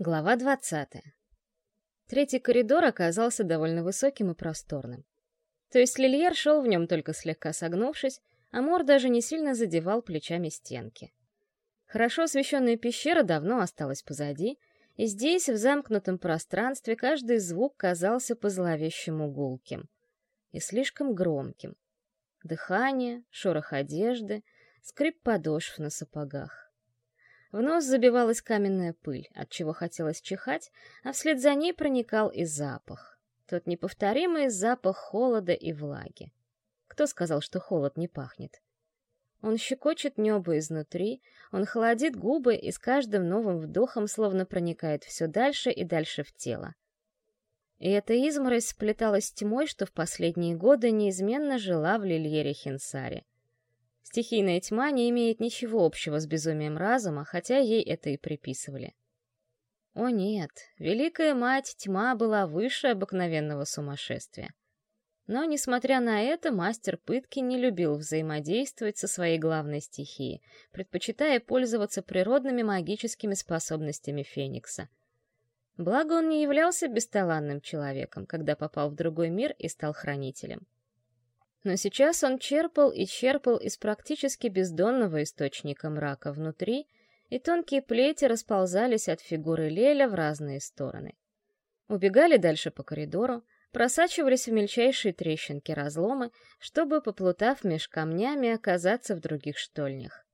Глава 20. Третий коридор оказался довольно высоким и просторным. То есть Лильер шел в нем только слегка согнувшись, а Мор даже не сильно задевал плечами стенки. Хорошо освещенная пещера давно осталась позади, и здесь, в замкнутом пространстве, каждый звук казался по-зловещему гулким и слишком громким. Дыхание, шорох одежды, скрип подошв на сапогах. В нос забивалась каменная пыль, от чего хотелось чихать, а вслед за ней проникал и запах. Тот неповторимый запах холода и влаги. Кто сказал, что холод не пахнет? Он щекочет небо изнутри, он холодит губы и с каждым новым вдохом словно проникает все дальше и дальше в тело. И эта изморозь сплеталась с тьмой, что в последние годы неизменно жила в Лильере Хинсаре. Стихийная тьма не имеет ничего общего с безумием разума, хотя ей это и приписывали. О нет, Великая Мать Тьма была выше обыкновенного сумасшествия. Но, несмотря на это, мастер пытки не любил взаимодействовать со своей главной стихией, предпочитая пользоваться природными магическими способностями Феникса. Благо, он не являлся бесталанным человеком, когда попал в другой мир и стал хранителем. Но сейчас он черпал и черпал из практически бездонного источника мрака внутри, и тонкие плети расползались от фигуры Леля в разные стороны. Убегали дальше по коридору, просачивались в мельчайшие трещинки разломы, чтобы, поплутав меж камнями, оказаться в других штольнях.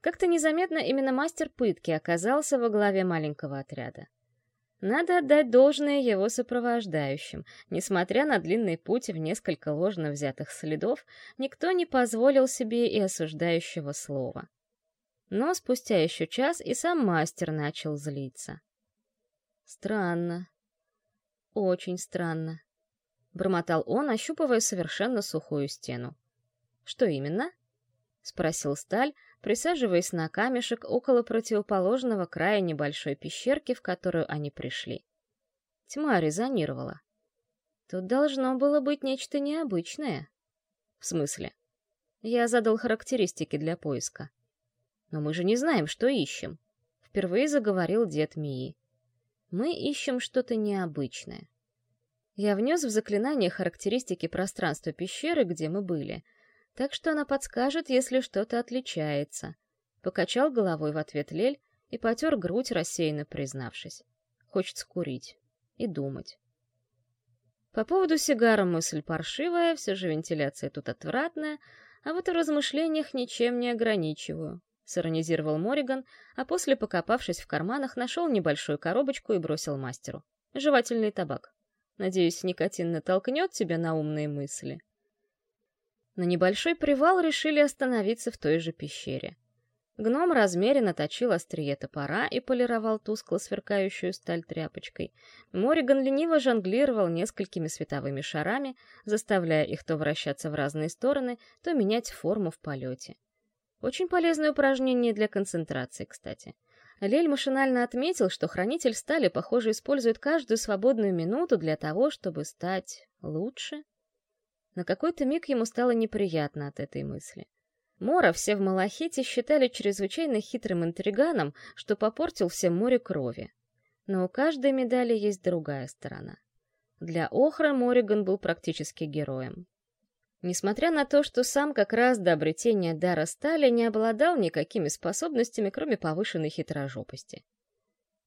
Как-то незаметно именно мастер пытки оказался во главе маленького отряда. Надо отдать должное его сопровождающим. Несмотря на длинный путь в несколько ложно взятых следов, никто не позволил себе и осуждающего слова. Но спустя еще час и сам мастер начал злиться. Странно, очень странно. Бормотал он, ощупывая совершенно сухую стену. Что именно? Спросил Сталь, присаживаясь на камешек около противоположного края небольшой пещерки, в которую они пришли. Тьма резонировала. Тут должно было быть нечто необычное. В смысле? Я задал характеристики для поиска. Но мы же не знаем, что ищем. Впервые заговорил дед Мии. Мы ищем что-то необычное. Я внес в заклинание характеристики пространства пещеры, где мы были, так что она подскажет, если что-то отличается. Покачал головой в ответ Лель и потер грудь, рассеянно признавшись. Хочет скурить и думать. По поводу сигара мысль паршивая, все же вентиляция тут отвратная, а вот в размышлениях ничем не ограничиваю сиронизировал Мориган, а после, покопавшись в карманах, нашел небольшую коробочку и бросил мастеру. Жевательный табак. Надеюсь, никотин натолкнет тебя на умные мысли. На небольшой привал решили остановиться в той же пещере. Гном размеренно точил острие топора и полировал тускло сверкающую сталь тряпочкой. Мориган лениво жонглировал несколькими световыми шарами, заставляя их то вращаться в разные стороны, то менять форму в полете. Очень полезное упражнение для концентрации, кстати. Лель машинально отметил, что хранитель стали, похоже, использует каждую свободную минуту для того, чтобы стать лучше. На какой-то миг ему стало неприятно от этой мысли. Мора все в Малахите считали чрезвычайно хитрым интриганом, что попортил всем море крови. Но у каждой медали есть другая сторона. Для Охра Мориган был практически героем. Несмотря на то, что сам как раз до обретения дара стали не обладал никакими способностями, кроме повышенной хитрожопости.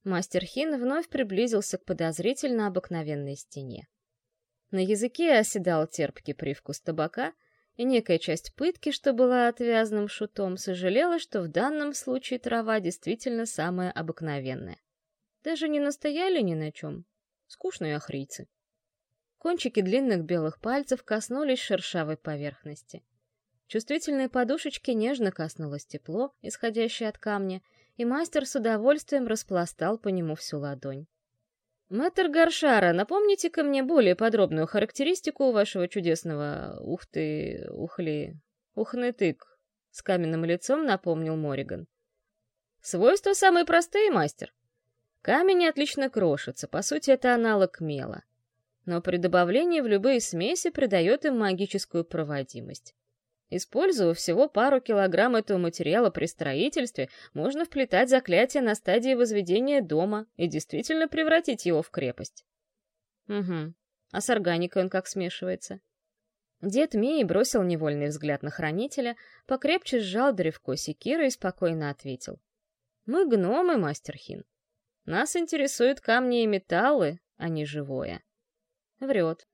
Мастер Хин вновь приблизился к подозрительно обыкновенной стене. На языке оседал терпкий привкус табака, и некая часть пытки, что была отвязным шутом, сожалела, что в данном случае трава действительно самая обыкновенная. Даже не настояли ни на чем. Скучные охрицы. Кончики длинных белых пальцев коснулись шершавой поверхности. Чувствительной подушечки нежно коснулось тепло, исходящее от камня, и мастер с удовольствием распластал по нему всю ладонь. «Мэтр Гаршара, напомните-ка мне более подробную характеристику вашего чудесного ухты, ухли, ухнытык», — с каменным лицом напомнил Мориган. «Свойства самые простые, мастер. Камень отлично крошится, по сути, это аналог мела но при добавлении в любые смеси придает им магическую проводимость. Используя всего пару килограмм этого материала при строительстве, можно вплетать заклятие на стадии возведения дома и действительно превратить его в крепость. Угу. А с органикой он как смешивается? Дед Мии бросил невольный взгляд на хранителя, покрепче сжал древко секиры и спокойно ответил. «Мы гномы, мастер Хин. Нас интересуют камни и металлы, а не живое». Врет.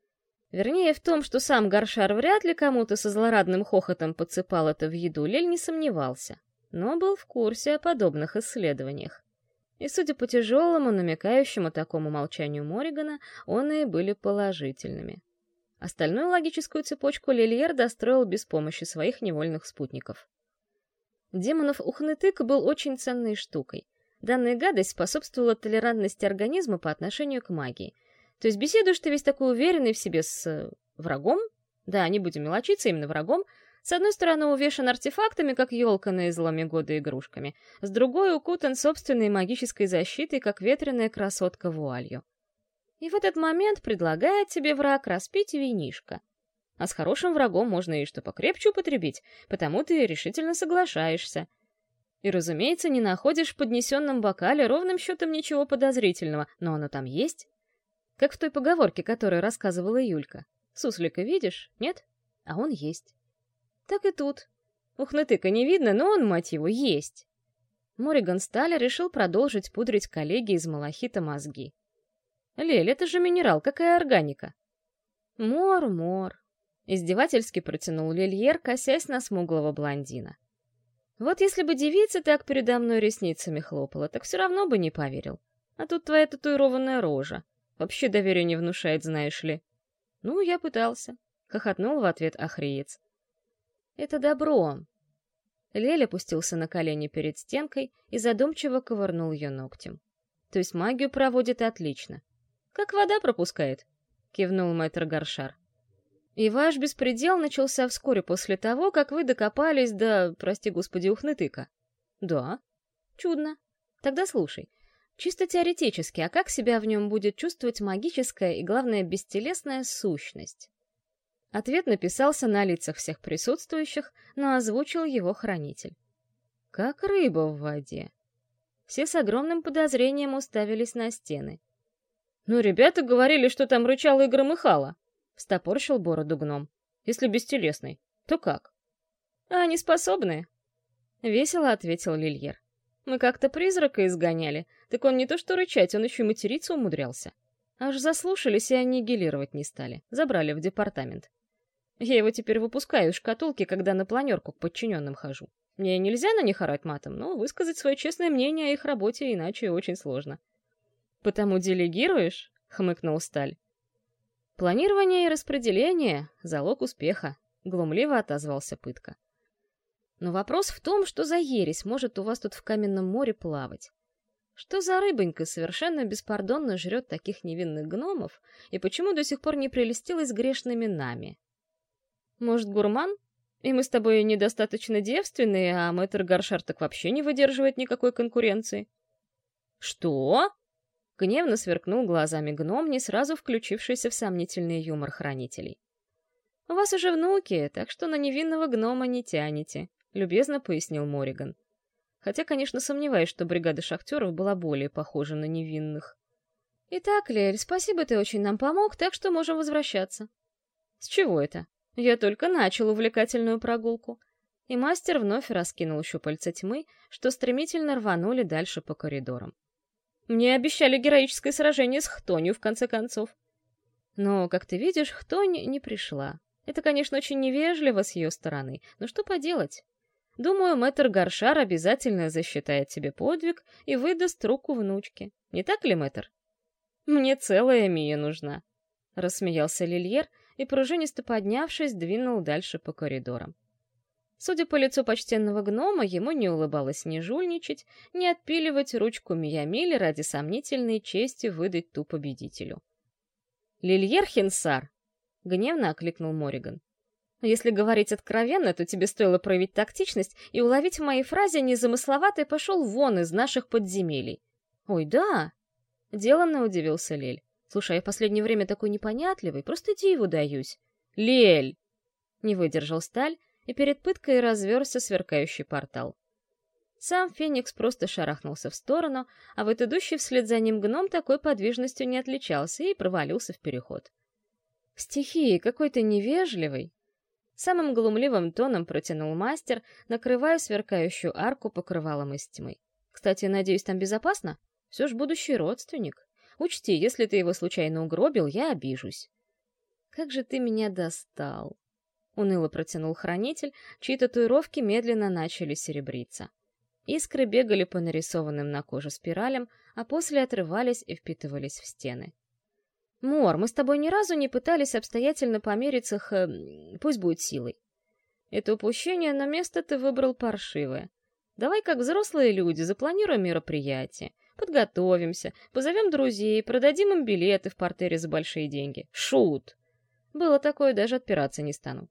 Вернее, в том, что сам Гаршар вряд ли кому-то со злорадным хохотом подсыпал это в еду, Лель не сомневался, но был в курсе о подобных исследованиях. И, судя по тяжелому, намекающему такому молчанию Моригана, он и были положительными. Остальную логическую цепочку Лильер достроил без помощи своих невольных спутников. Демонов ухнытык был очень ценной штукой. Данная гадость способствовала толерантности организма по отношению к магии. То есть беседуешь ты весь такой уверенный в себе с... Э, врагом? Да, не будем мелочиться, именно врагом. С одной стороны увешан артефактами, как елка на изломе года игрушками, с другой укутан собственной магической защитой, как ветреная красотка вуалью. И в этот момент предлагает тебе враг распить винишко. А с хорошим врагом можно и что покрепче употребить, потому ты решительно соглашаешься. И, разумеется, не находишь в поднесенном бокале ровным счетом ничего подозрительного, но оно там есть. Как в той поговорке, которую рассказывала Юлька. Суслика видишь? Нет? А он есть. Так и тут. Ухнытыка не видно, но он, мать его, есть. Мориган Сталя решил продолжить пудрить коллеги из малахита мозги. Лель, это же минерал, какая органика? Мор, мор. Издевательски протянул Лильер, косясь на смуглого блондина. Вот если бы девица так передо мной ресницами хлопала, так все равно бы не поверил. А тут твоя татуированная рожа. Вообще доверие не внушает, знаешь ли. Ну, я пытался. Хохотнул в ответ охриец. Это добро. Лель опустился на колени перед стенкой и задумчиво ковырнул ее ногтем. То есть магию проводит отлично. Как вода пропускает, кивнул мэтр Гаршар. И ваш беспредел начался вскоре после того, как вы докопались до, прости господи, ухнытыка. Да. Чудно. Тогда слушай. Чисто теоретически, а как себя в нем будет чувствовать магическая и, главное, бестелесная сущность? Ответ написался на лицах всех присутствующих, но озвучил его хранитель. Как рыба в воде. Все с огромным подозрением уставились на стены. «Ну, ребята говорили, что там рычало и громыхало», — встопорщил бороду гном. «Если бестелесный, то как?» «А они способны?» — весело ответил Лильер. «Мы как-то призрака изгоняли, так он не то что рычать, он еще и материться умудрялся. Аж заслушались и аннигилировать не стали, забрали в департамент. Я его теперь выпускаю из шкатулки, когда на планерку к подчиненным хожу. Мне нельзя на них орать матом, но высказать свое честное мнение о их работе иначе очень сложно. «Потому делегируешь?» — хмыкнул Сталь. «Планирование и распределение — залог успеха», — глумливо отозвался Пытка. «Но вопрос в том, что за ересь может у вас тут в каменном море плавать. Что за рыбонька совершенно беспардонно жрет таких невинных гномов, и почему до сих пор не прелестилась грешными нами? Может, гурман? И мы с тобой недостаточно девственные, а мэтр Гаршар так вообще не выдерживает никакой конкуренции?» «Что?» Гневно сверкнул глазами гном, не сразу включившийся в сомнительный юмор хранителей. «У вас уже внуки, так что на невинного гнома не тянете», — любезно пояснил Мориган. Хотя, конечно, сомневаюсь, что бригада шахтеров была более похожа на невинных. «Итак, Лель, спасибо, ты очень нам помог, так что можем возвращаться». «С чего это? Я только начал увлекательную прогулку». И мастер вновь раскинул щупальца тьмы, что стремительно рванули дальше по коридорам. Мне обещали героическое сражение с Хтонью, в конце концов. Но, как ты видишь, Хтонь не пришла. Это, конечно, очень невежливо с ее стороны, но что поделать? Думаю, мэтр Гаршар обязательно засчитает тебе подвиг и выдаст руку внучке. Не так ли, мэтр? Мне целая Мия нужна. Рассмеялся Лильер и, пружинисто поднявшись, двинул дальше по коридорам. Судя по лицу почтенного гнома, ему не улыбалось ни жульничать, ни отпиливать ручку Миямили ради сомнительной чести выдать ту победителю. «Лильер Хинсар!» — гневно окликнул Мориган. «Если говорить откровенно, то тебе стоило проявить тактичность и уловить в моей фразе незамысловатый пошел вон из наших подземелий». «Ой, да!» — деланно удивился Лель. «Слушай, я в последнее время такой непонятливый, просто диву даюсь». «Лель!» — не выдержал Сталь, и перед пыткой разверся сверкающий портал. Сам Феникс просто шарахнулся в сторону, а вот идущий вслед за ним гном такой подвижностью не отличался и провалился в переход. «Стихии, какой то невежливый!» Самым глумливым тоном протянул мастер, накрывая сверкающую арку покрывалом из тьмы. «Кстати, надеюсь, там безопасно? Все ж будущий родственник. Учти, если ты его случайно угробил, я обижусь». «Как же ты меня достал!» — уныло протянул хранитель, чьи татуировки медленно начали серебриться. Искры бегали по нарисованным на коже спиралям, а после отрывались и впитывались в стены. «Мор, мы с тобой ни разу не пытались обстоятельно помериться х... пусть будет силой. Это упущение, но место ты выбрал паршивое. Давай, как взрослые люди, запланируем мероприятие, подготовимся, позовем друзей, продадим им билеты в портере за большие деньги. Шут! Было такое, даже отпираться не стану.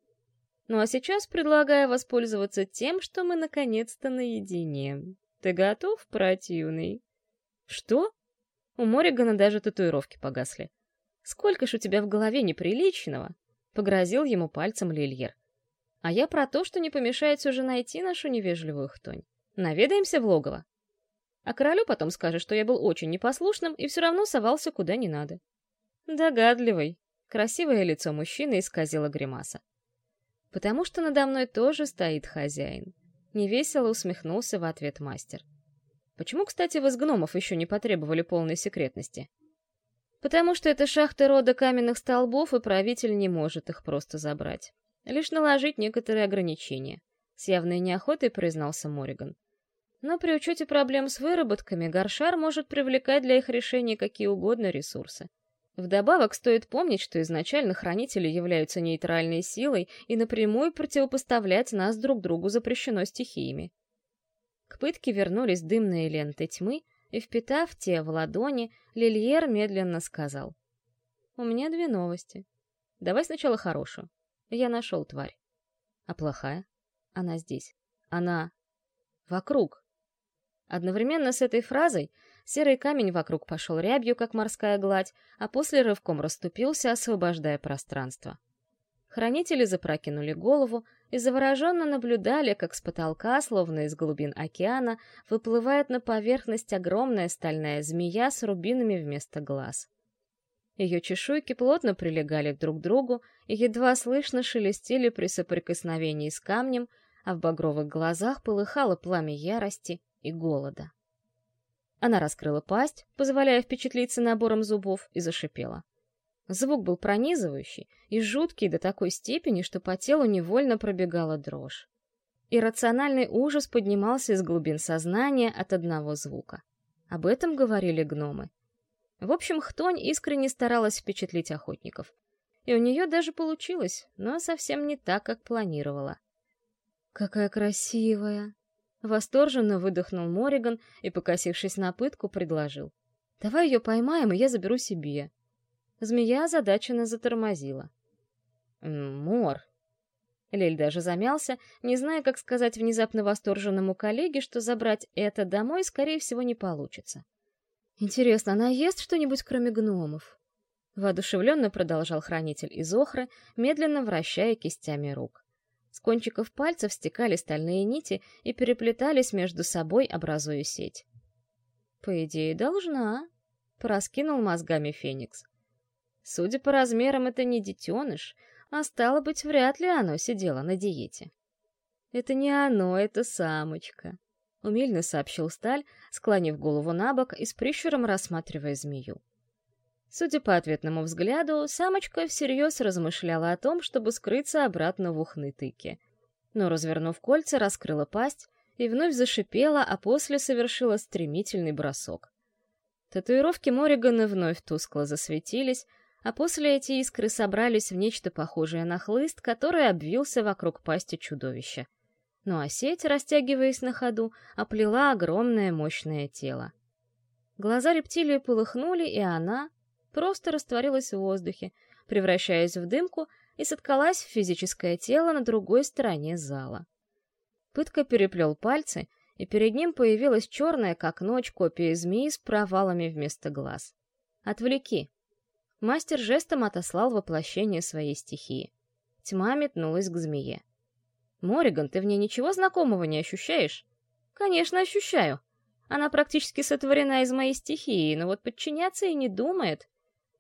Ну а сейчас предлагаю воспользоваться тем, что мы наконец-то наедине. Ты готов, противный? Что? У Моригана даже татуировки погасли. Сколько ж у тебя в голове неприличного? Погрозил ему пальцем Лильер. А я про то, что не помешает все же найти нашу невежливую хтонь. Наведаемся в логово. А королю потом скажешь, что я был очень непослушным и все равно совался куда не надо. Догадливый. Красивое лицо мужчины исказило гримаса потому что надо мной тоже стоит хозяин. Невесело усмехнулся в ответ мастер. Почему, кстати, вы с гномов еще не потребовали полной секретности? Потому что это шахты рода каменных столбов, и правитель не может их просто забрать. Лишь наложить некоторые ограничения. С явной неохотой признался Мориган. Но при учете проблем с выработками, Гаршар может привлекать для их решения какие угодно ресурсы. Вдобавок стоит помнить, что изначально хранители являются нейтральной силой и напрямую противопоставлять нас друг другу запрещено стихиями. К пытке вернулись дымные ленты тьмы, и, впитав те в ладони, Лильер медленно сказал. «У меня две новости. Давай сначала хорошую. Я нашел тварь. А плохая? Она здесь. Она... вокруг». Одновременно с этой фразой Серый камень вокруг пошел рябью, как морская гладь, а после рывком расступился, освобождая пространство. Хранители запрокинули голову и завороженно наблюдали, как с потолка, словно из глубин океана, выплывает на поверхность огромная стальная змея с рубинами вместо глаз. Ее чешуйки плотно прилегали друг к другу и едва слышно шелестели при соприкосновении с камнем, а в багровых глазах полыхало пламя ярости и голода. Она раскрыла пасть, позволяя впечатлиться набором зубов, и зашипела. Звук был пронизывающий и жуткий до такой степени, что по телу невольно пробегала дрожь. Иррациональный ужас поднимался из глубин сознания от одного звука. Об этом говорили гномы. В общем, Хтонь искренне старалась впечатлить охотников. И у нее даже получилось, но совсем не так, как планировала. «Какая красивая!» Восторженно выдохнул Мориган и, покосившись на пытку, предложил. «Давай ее поймаем, и я заберу себе». Змея озадаченно затормозила. «Мор!» Лель даже замялся, не зная, как сказать внезапно восторженному коллеге, что забрать это домой, скорее всего, не получится. «Интересно, она ест что-нибудь, кроме гномов?» Воодушевленно продолжал хранитель из охры, медленно вращая кистями рук. С кончиков пальцев стекали стальные нити и переплетались между собой, образуя сеть. «По идее, должна», — пораскинул мозгами Феникс. «Судя по размерам, это не детеныш, а стало быть, вряд ли оно сидело на диете». «Это не оно, это самочка», — умильно сообщил Сталь, склонив голову на бок и с прищуром рассматривая змею. Судя по ответному взгляду, самочка всерьез размышляла о том, чтобы скрыться обратно в ухны тыки. Но, развернув кольца, раскрыла пасть и вновь зашипела, а после совершила стремительный бросок. Татуировки Морригана вновь тускло засветились, а после эти искры собрались в нечто похожее на хлыст, который обвился вокруг пасти чудовища. Ну а сеть, растягиваясь на ходу, оплела огромное мощное тело. Глаза рептилии полыхнули, и она, просто растворилась в воздухе, превращаясь в дымку и соткалась в физическое тело на другой стороне зала. Пытка переплел пальцы, и перед ним появилась черная, как ночь, копия змеи с провалами вместо глаз. «Отвлеки!» Мастер жестом отослал воплощение своей стихии. Тьма метнулась к змее. Мориган, ты в ней ничего знакомого не ощущаешь? Конечно, ощущаю. Она практически сотворена из моей стихии, но вот подчиняться и не думает.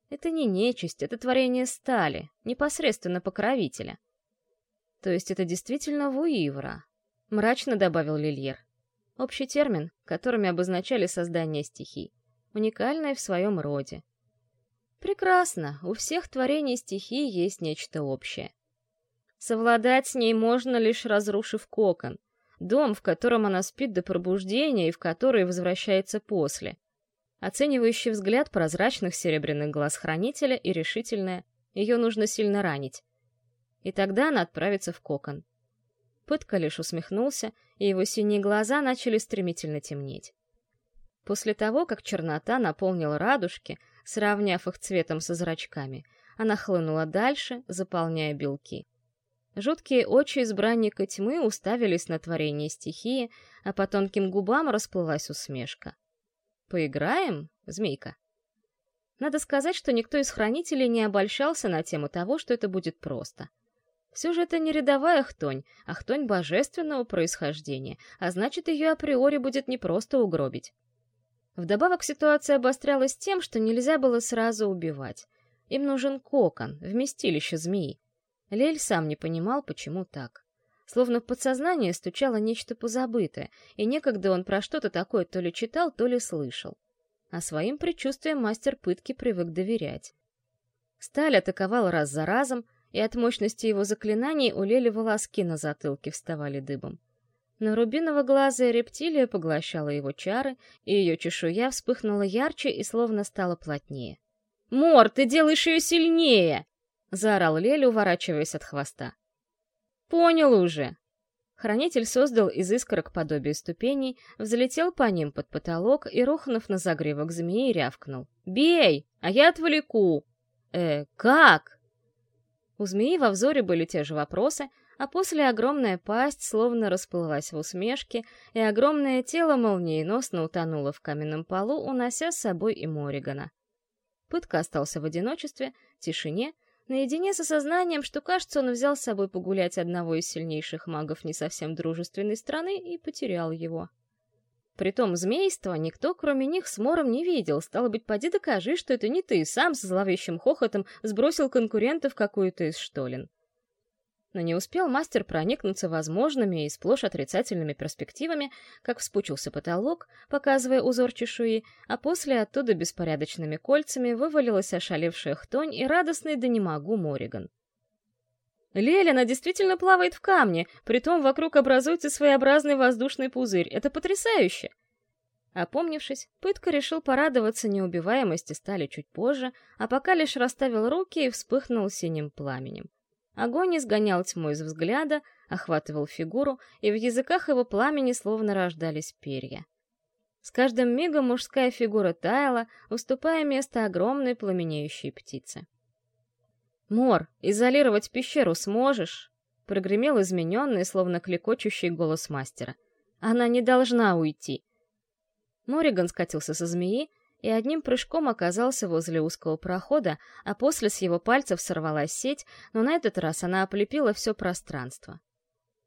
Это не нечисть, это творение стали, непосредственно покровителя. То есть это действительно Вуивра, мрачно добавил Лильер. Общий термин, которыми обозначали создание стихий, уникальное в своем роде. Прекрасно, у всех творений стихий есть нечто общее. Совладать с ней можно, лишь разрушив кокон, дом, в котором она спит до пробуждения и в который возвращается после. Оценивающий взгляд прозрачных серебряных глаз хранителя и решительное «ее нужно сильно ранить». И тогда она отправится в кокон. Пытка лишь усмехнулся, и его синие глаза начали стремительно темнеть. После того, как чернота наполнила радужки, сравняв их цветом со зрачками, она хлынула дальше, заполняя белки. Жуткие очи избранника тьмы уставились на творение стихии, а по тонким губам расплылась усмешка. «Поиграем, змейка?» Надо сказать, что никто из хранителей не обольщался на тему того, что это будет просто. Все же это не рядовая хтонь, а хтонь божественного происхождения, а значит, ее априори будет не просто угробить. Вдобавок ситуация обострялась тем, что нельзя было сразу убивать. Им нужен кокон, вместилище змеи. Лель сам не понимал, почему так. Словно в подсознание стучало нечто позабытое, и некогда он про что-то такое то ли читал, то ли слышал. А своим предчувствиям мастер пытки привык доверять. Сталь атаковал раз за разом, и от мощности его заклинаний у Лели волоски на затылке вставали дыбом. Но рубиново-глазая рептилия поглощала его чары, и ее чешуя вспыхнула ярче и словно стала плотнее. «Мор, ты делаешь ее сильнее!» — заорал Лель, уворачиваясь от хвоста. «Понял уже!» Хранитель создал из искорок подобие ступеней, взлетел по ним под потолок и, рухнув на загривок змеи, рявкнул. «Бей! А я отвлеку!» «Э, как?» У змеи во взоре были те же вопросы, а после огромная пасть словно расплылась в усмешке, и огромное тело молниеносно утонуло в каменном полу, унося с собой и Моригана. Пытка остался в одиночестве, тишине, наедине с осознанием, что, кажется, он взял с собой погулять одного из сильнейших магов не совсем дружественной страны и потерял его. Притом змейства никто, кроме них, с Мором не видел. Стало быть, поди докажи, что это не ты сам с зловещим хохотом сбросил конкурентов какую-то из штолен. Но не успел мастер проникнуться возможными и сплошь отрицательными перспективами, как вспучился потолок, показывая узор чешуи, а после оттуда беспорядочными кольцами вывалилась ошалевшая хтонь и радостный да не могу Мориган. Леля, она действительно плавает в камне, притом вокруг образуется своеобразный воздушный пузырь. Это потрясающе! Опомнившись, Пытка решил порадоваться неубиваемости стали чуть позже, а пока лишь расставил руки и вспыхнул синим пламенем. Огонь изгонял тьму из взгляда, охватывал фигуру, и в языках его пламени словно рождались перья. С каждым мигом мужская фигура таяла, уступая место огромной пламенеющей птице. «Мор, изолировать пещеру сможешь?» — прогремел измененный, словно клекочущий голос мастера. «Она не должна уйти!» Мориган скатился со змеи, и одним прыжком оказался возле узкого прохода, а после с его пальцев сорвалась сеть, но на этот раз она оплепила все пространство.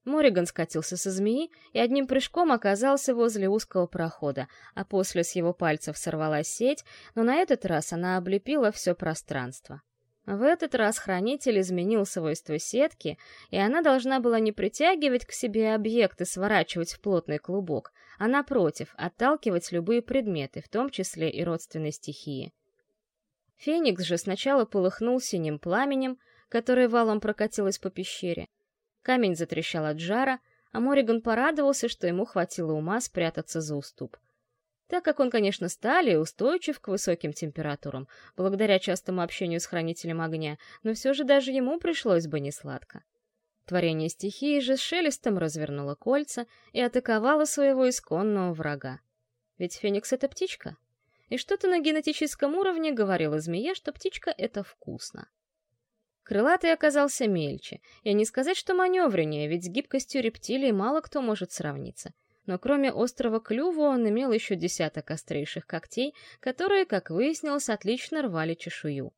Мориган скатился со змеи и одним прыжком оказался возле узкого прохода, а после с его пальцев сорвалась сеть, но на этот раз она облепила все пространство. В этот раз хранитель изменил свойства сетки, и она должна была не притягивать к себе объекты, сворачивать в плотный клубок, а напротив, отталкивать любые предметы, в том числе и родственной стихии. Феникс же сначала полыхнул синим пламенем, которое валом прокатилось по пещере. Камень затрещал от жара, а Мориган порадовался, что ему хватило ума спрятаться за уступ так как он, конечно, стали устойчив к высоким температурам, благодаря частому общению с хранителем огня, но все же даже ему пришлось бы несладко. Творение стихии же с шелестом развернуло кольца и атаковало своего исконного врага. Ведь Феникс — это птичка. И что-то на генетическом уровне говорило змее, что птичка — это вкусно. Крылатый оказался мельче, и не сказать, что маневреннее, ведь с гибкостью рептилии мало кто может сравниться но кроме острого клюва он имел еще десяток острейших когтей, которые, как выяснилось, отлично рвали чешую.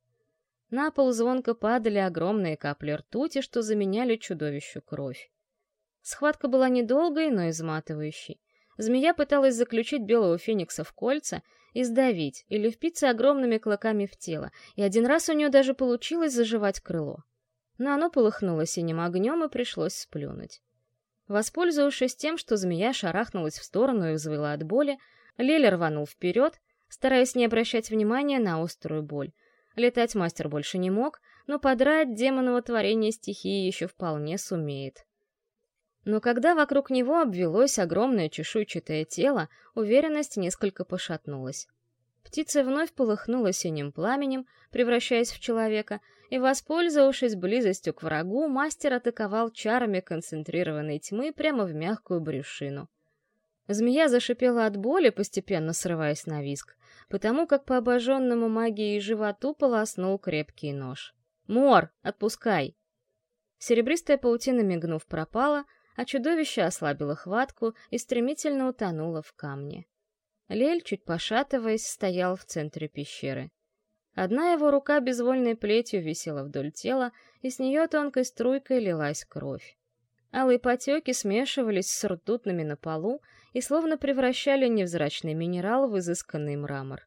На пол звонко падали огромные капли ртути, что заменяли чудовищу кровь. Схватка была недолгой, но изматывающей. Змея пыталась заключить белого феникса в кольца и сдавить или впиться огромными клыками в тело, и один раз у нее даже получилось заживать крыло. Но оно полыхнуло синим огнем и пришлось сплюнуть. Воспользовавшись тем, что змея шарахнулась в сторону и взвыла от боли, Леля рванул вперед, стараясь не обращать внимания на острую боль. Летать мастер больше не мог, но подрать демоново творение стихии еще вполне сумеет. Но когда вокруг него обвелось огромное чешуйчатое тело, уверенность несколько пошатнулась. Птица вновь полыхнула синим пламенем, превращаясь в человека, и, воспользовавшись близостью к врагу, мастер атаковал чарами концентрированной тьмы прямо в мягкую брюшину. Змея зашипела от боли, постепенно срываясь на виск, потому как по обожженному магией животу полоснул крепкий нож. «Мор, отпускай!» Серебристая паутина, мигнув, пропала, а чудовище ослабило хватку и стремительно утонуло в камне. Лель, чуть пошатываясь, стоял в центре пещеры. Одна его рука безвольной плетью висела вдоль тела, и с нее тонкой струйкой лилась кровь. Алые потеки смешивались с ртутными на полу и словно превращали невзрачный минерал в изысканный мрамор.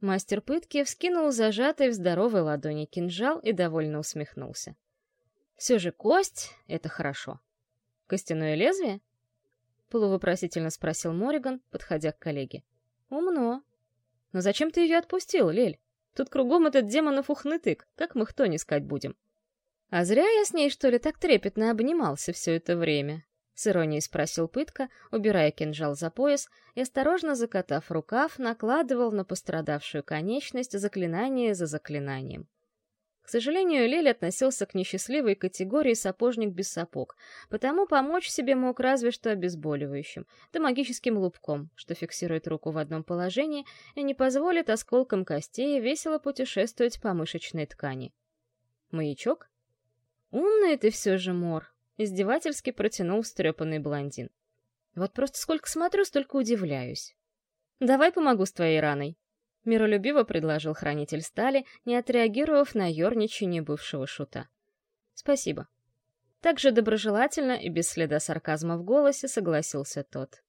Мастер пытки вскинул зажатый в здоровой ладони кинжал и довольно усмехнулся. «Все же кость — это хорошо. Костяное лезвие?» Полувопросительно спросил Мориган, подходя к коллеге. «Умно. Но зачем ты ее отпустил, Лель? Тут кругом этот демонов ухнытык, как мы кто не искать будем?» «А зря я с ней, что ли, так трепетно обнимался все это время?» С иронией спросил Пытка, убирая кинжал за пояс и, осторожно закатав рукав, накладывал на пострадавшую конечность заклинание за заклинанием. К сожалению, Лель относился к несчастливой категории сапожник без сапог, потому помочь себе мог разве что обезболивающим, да магическим лупком, что фиксирует руку в одном положении и не позволит осколкам костей весело путешествовать по мышечной ткани. Маячок? Умный ты все же, Мор, издевательски протянул встрепанный блондин. Вот просто сколько смотрю, столько удивляюсь. Давай помогу с твоей раной. Миролюбиво предложил хранитель стали, не отреагировав на ерничание бывшего шута. «Спасибо». Также доброжелательно и без следа сарказма в голосе согласился тот.